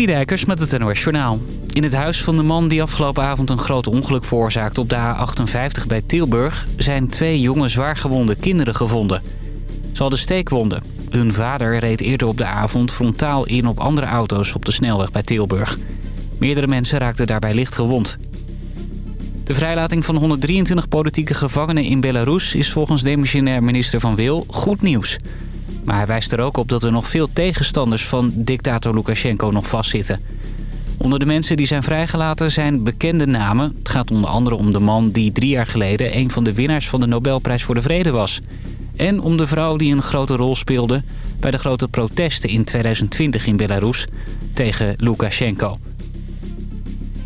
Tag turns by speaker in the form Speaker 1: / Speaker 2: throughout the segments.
Speaker 1: Citydijkers met het NOS Journaal. In het huis van de man die afgelopen avond een groot ongeluk veroorzaakte op de A58 bij Tilburg... zijn twee jonge zwaargewonde kinderen gevonden. Ze hadden steekwonden. Hun vader reed eerder op de avond frontaal in op andere auto's op de snelweg bij Tilburg. Meerdere mensen raakten daarbij licht gewond. De vrijlating van 123 politieke gevangenen in Belarus is volgens demissionair minister Van Wil goed nieuws. Maar hij wijst er ook op dat er nog veel tegenstanders van dictator Lukashenko nog vastzitten. Onder de mensen die zijn vrijgelaten zijn bekende namen. Het gaat onder andere om de man die drie jaar geleden een van de winnaars van de Nobelprijs voor de Vrede was. En om de vrouw die een grote rol speelde bij de grote protesten in 2020 in Belarus tegen Lukashenko.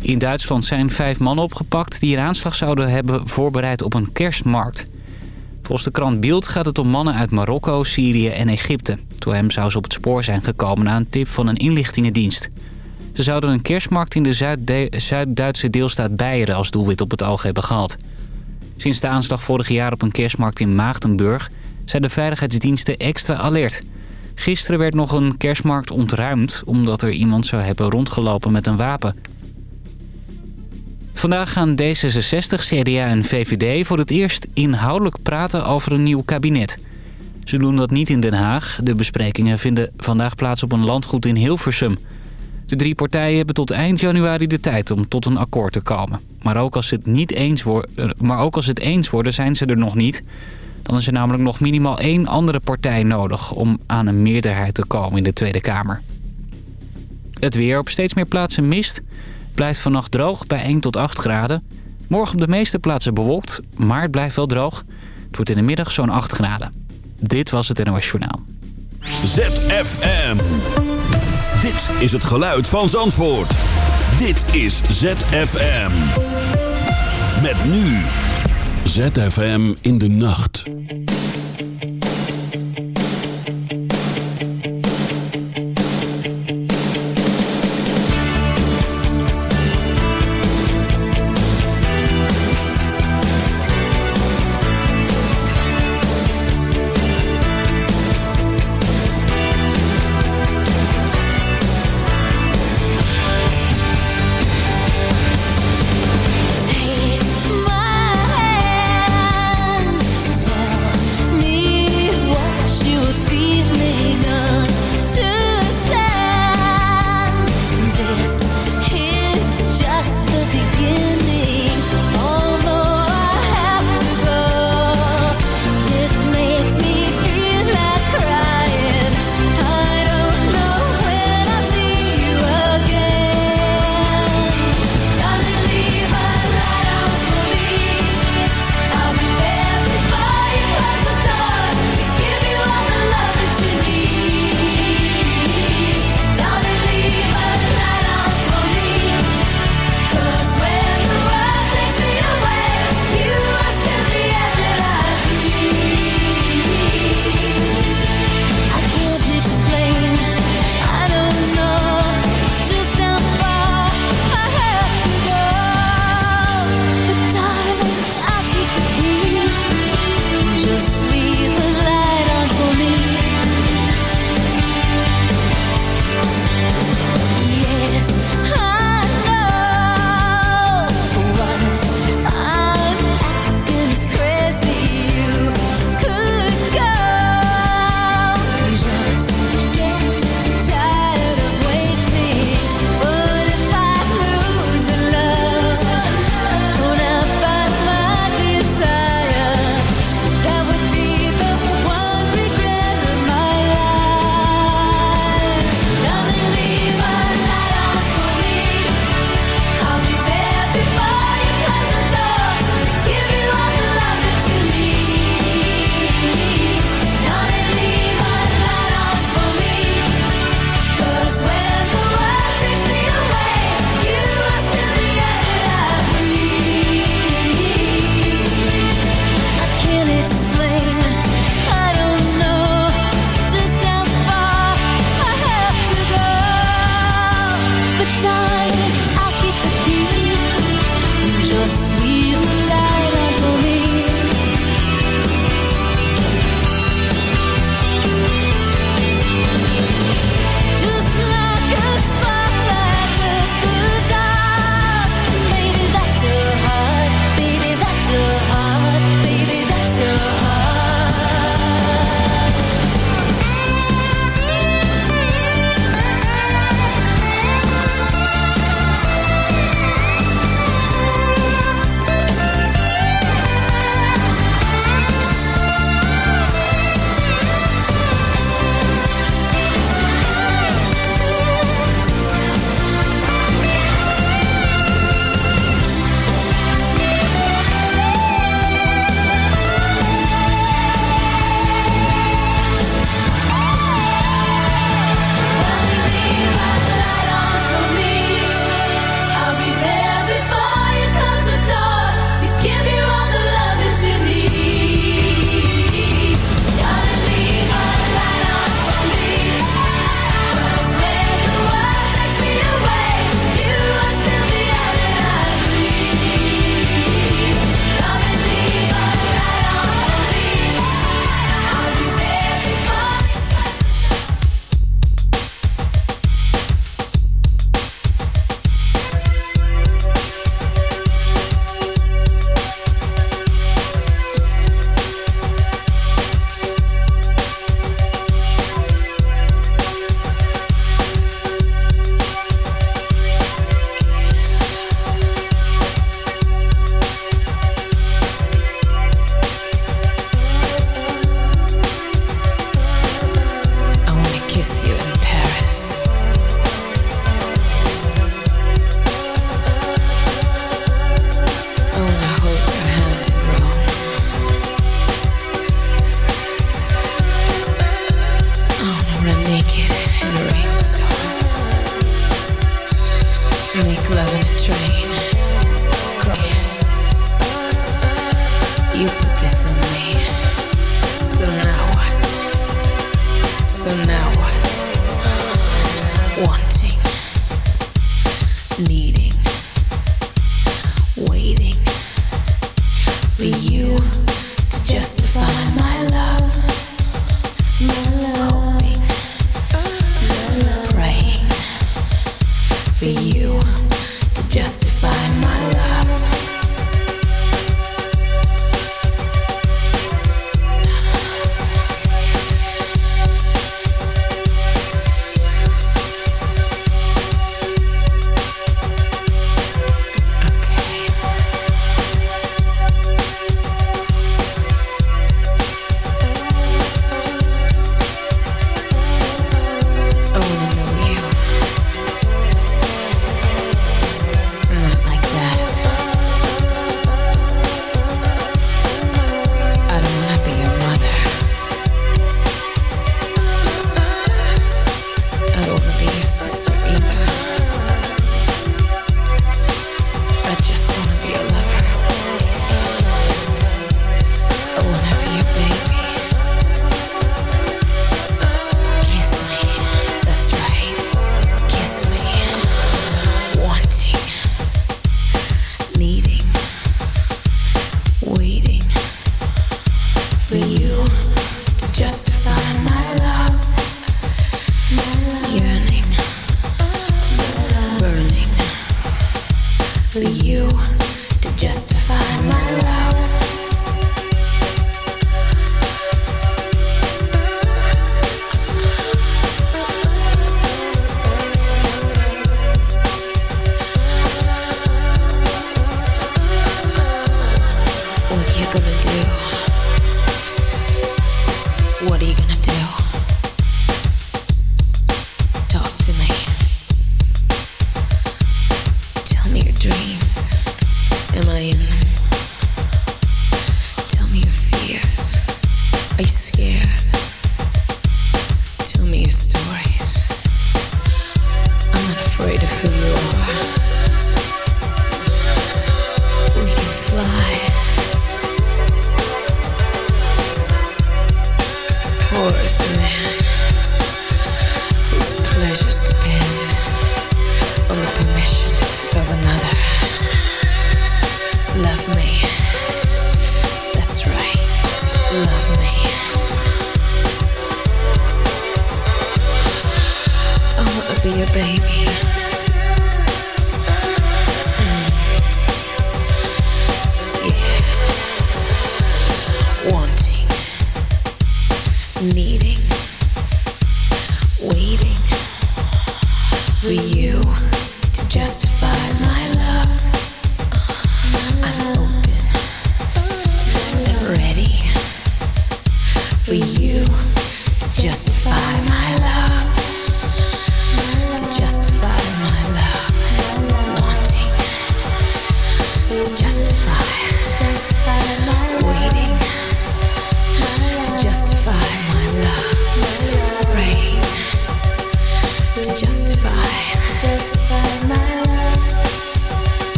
Speaker 1: In Duitsland zijn vijf mannen opgepakt die een aanslag zouden hebben voorbereid op een kerstmarkt. Volgens de krant Bild gaat het om mannen uit Marokko, Syrië en Egypte. Door hem zou ze op het spoor zijn gekomen na een tip van een inlichtingendienst. Ze zouden een kerstmarkt in de Zuid-Duitse deelstaat Beieren als doelwit op het oog hebben gehad. Sinds de aanslag vorig jaar op een kerstmarkt in Maagdenburg zijn de veiligheidsdiensten extra alert. Gisteren werd nog een kerstmarkt ontruimd omdat er iemand zou hebben rondgelopen met een wapen. Vandaag gaan D66, CDA en VVD voor het eerst inhoudelijk praten over een nieuw kabinet. Ze doen dat niet in Den Haag. De besprekingen vinden vandaag plaats op een landgoed in Hilversum. De drie partijen hebben tot eind januari de tijd om tot een akkoord te komen. Maar ook als, het niet eens worden, maar ook als het eens worden zijn ze er nog niet. Dan is er namelijk nog minimaal één andere partij nodig om aan een meerderheid te komen in de Tweede Kamer. Het weer op steeds meer plaatsen mist. Blijft vannacht droog bij 1 tot 8 graden. Morgen op de meeste plaatsen bewolkt, maar het blijft wel droog. Het wordt in de middag zo'n 8 graden. Dit was het NOS Journaal.
Speaker 2: ZFM. Dit is het geluid van Zandvoort. Dit is ZFM. Met nu. ZFM in de nacht.
Speaker 3: for you to
Speaker 4: justify my love.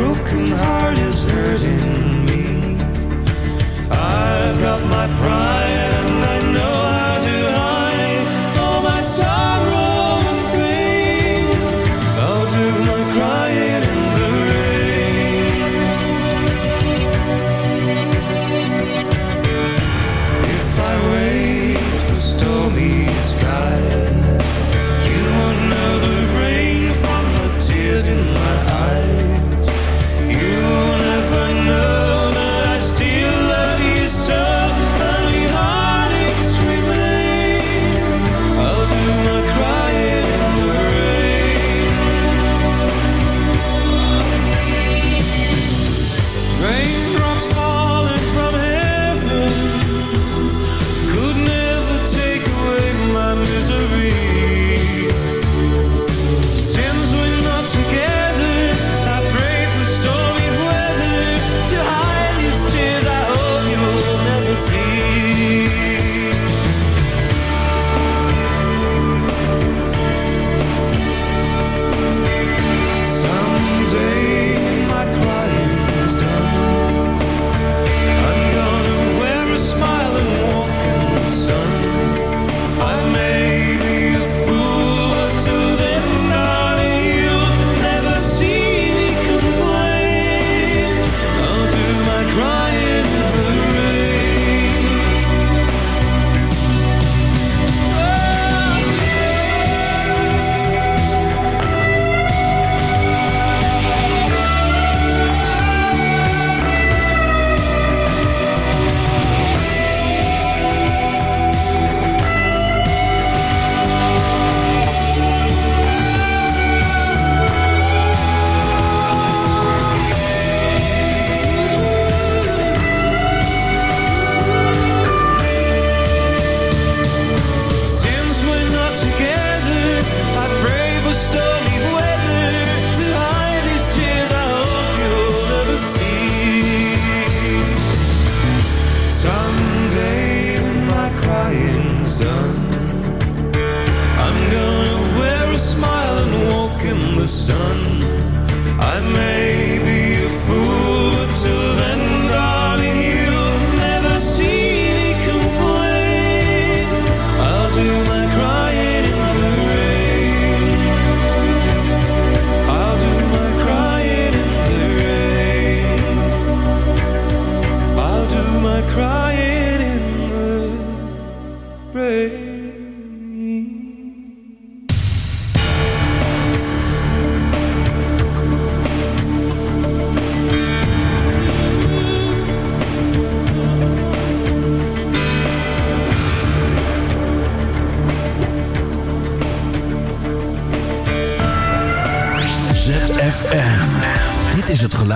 Speaker 2: broken heart.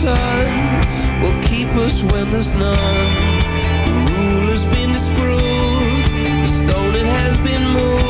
Speaker 5: sun will keep us when there's none. The rule has been disproved, the stone it has been moved.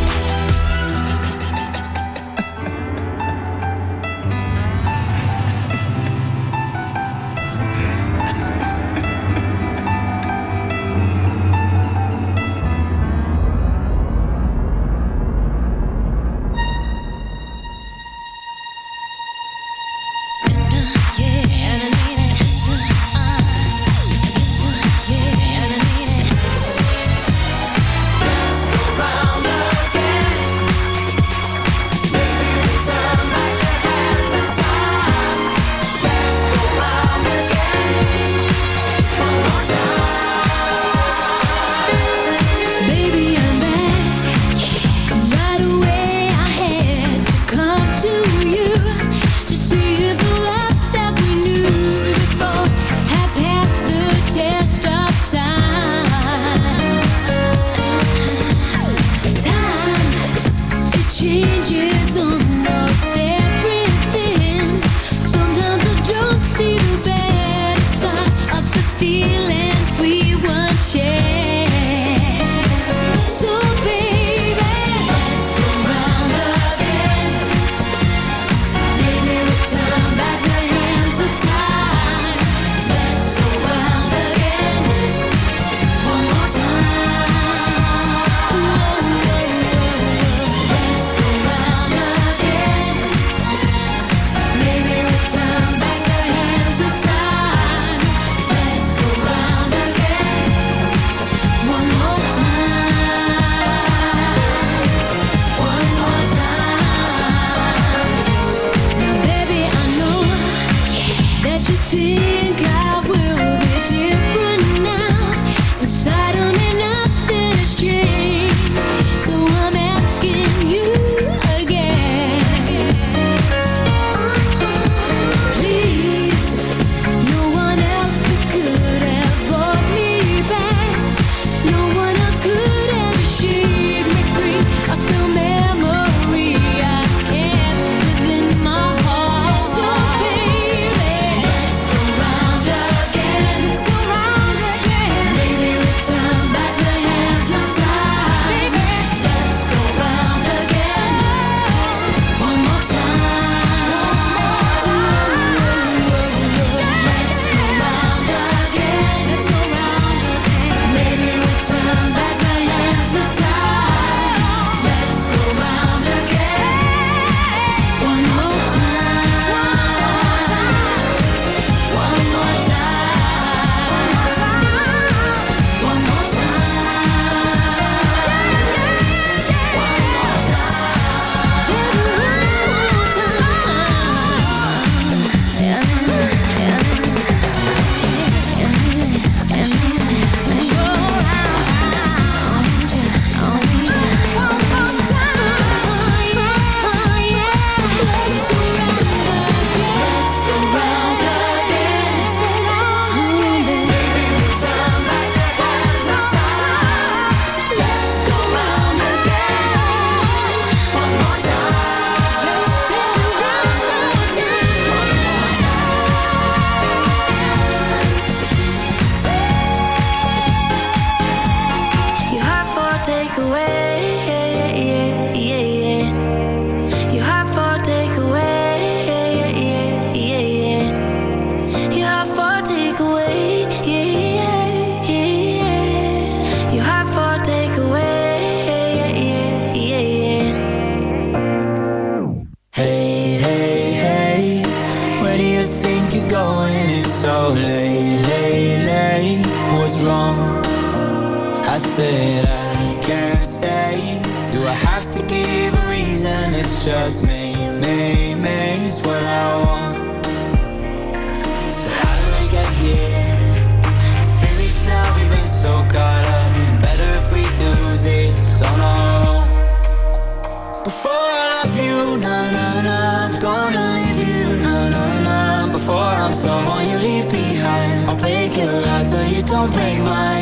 Speaker 6: don't break my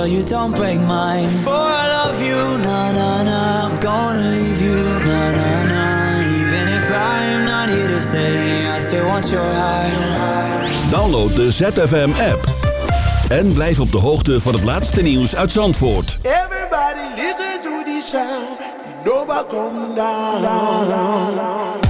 Speaker 6: so you don't break mine. For I love you, na na na. I'm gonna leave you, na na na. Even if I'm not
Speaker 7: here to stay, I still want your heart. Download de ZFM app en blijf op de hoogte van het laatste nieuws uit Zandvoort. Everybody listen to the sound. Nobody come down.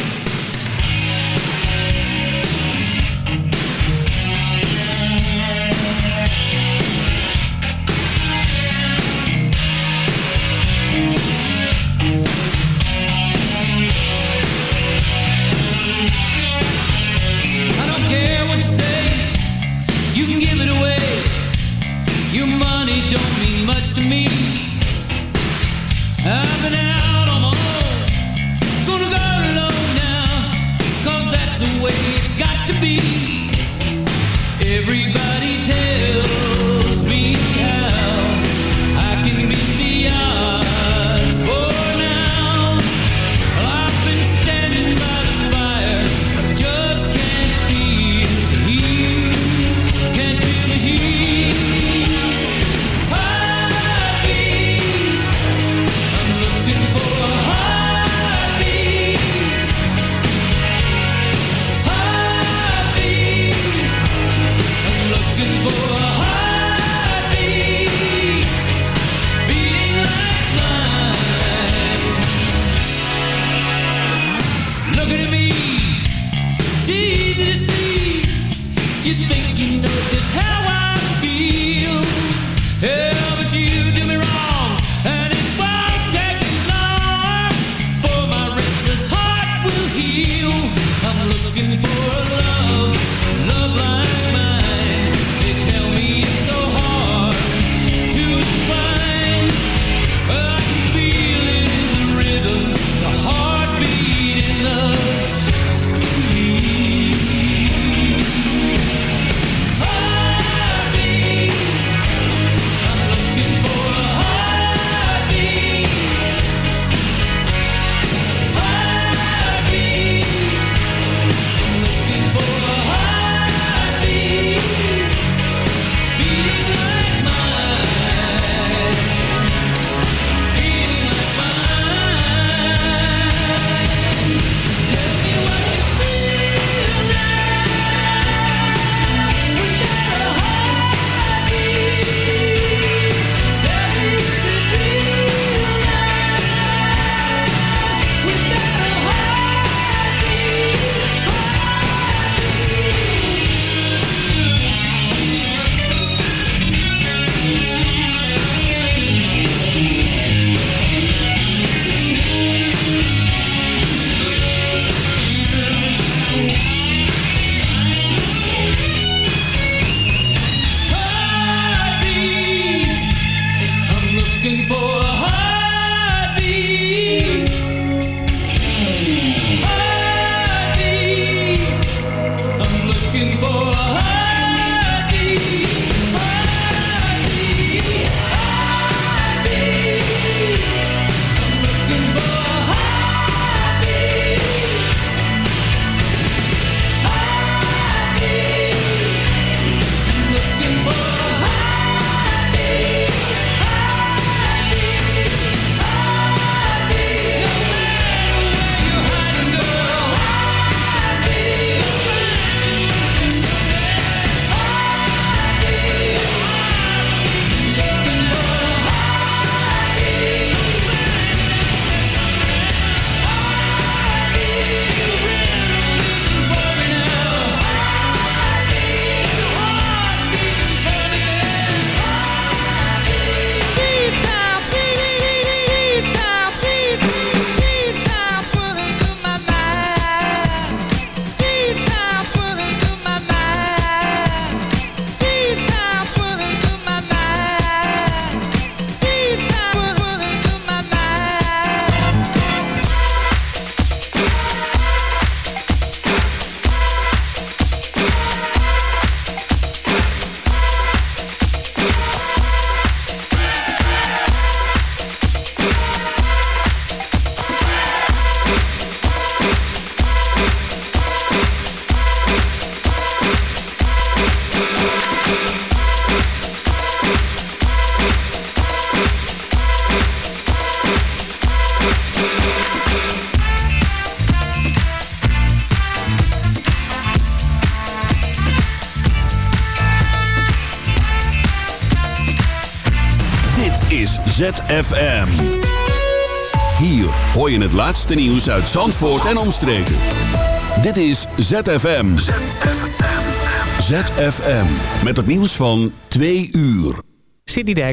Speaker 5: you.
Speaker 2: ZFM. Hier hoor je het laatste nieuws uit Zandvoort en omstreken. Dit is ZFM. ZFM. Met het nieuws van 2 uur.
Speaker 1: City